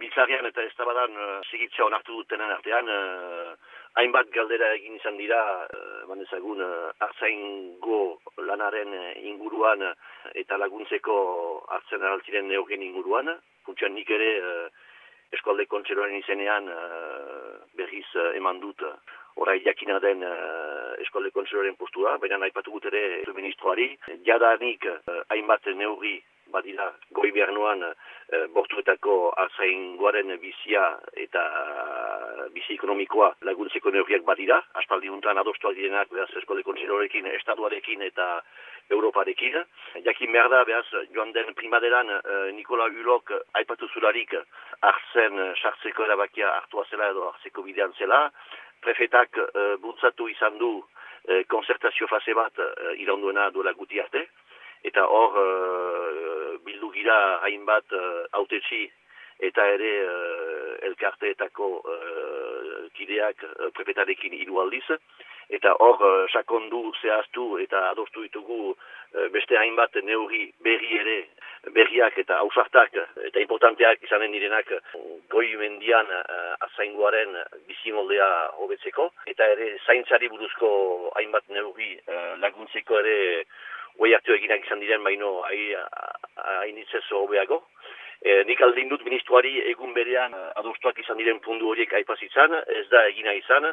Biltzarian eta ez tabadan sigitzea onartu dutenen artean, hainbat galdera egin izan dira, banezagun, arzaingo lanaren inguruan eta laguntzeko hartzen araltziren neogen inguruan. Funtsuan nik ere eskualde kontseroaren izenean berriz eman dut orai jakina den eskualde kontseroaren postura, baina nahi patu gut ere ministroari. Jadanik hainbat neurri badira goi behar nuan bortuetako arzaingoaren bizia eta bizi ekonomikoa laguntzeko neurriak badira. Aspaldi untan adostuak direnak behaz eskualde kontseroarekin, estatuarekin eta Europarekin. Jakin behar da, behaz, joan den primaderan Nikola Ulok aipatu zularik arzen sartzeko erabakia hartua zela edo hartzeko bidean zela. Prefetak uh, bultzatu izan du uh, konzertazio fase bat uh, iraunduena duela guti arte. Eta hor uh, gira hainbat autetxi eta ere uh, elkarteetako uh, kideak uh, prefetarekin hiru aldiz. Eta hor uh, sakondu, zehaztu eta adostu ditugu beste hainbat neuri berri ere berriak eta ausartak eta importanteak izanen direnak goi mendian uh, azaingoaren bizimoldea hobetzeko eta ere zaintzari buruzko hainbat neurri uh, laguntzeko ere hoi hartu eginak izan diren baino hainitzez hobeago. E, nik aldin dut ministroari egun berean adostuak izan diren pundu horiek aipazitzan, ez da egina izan,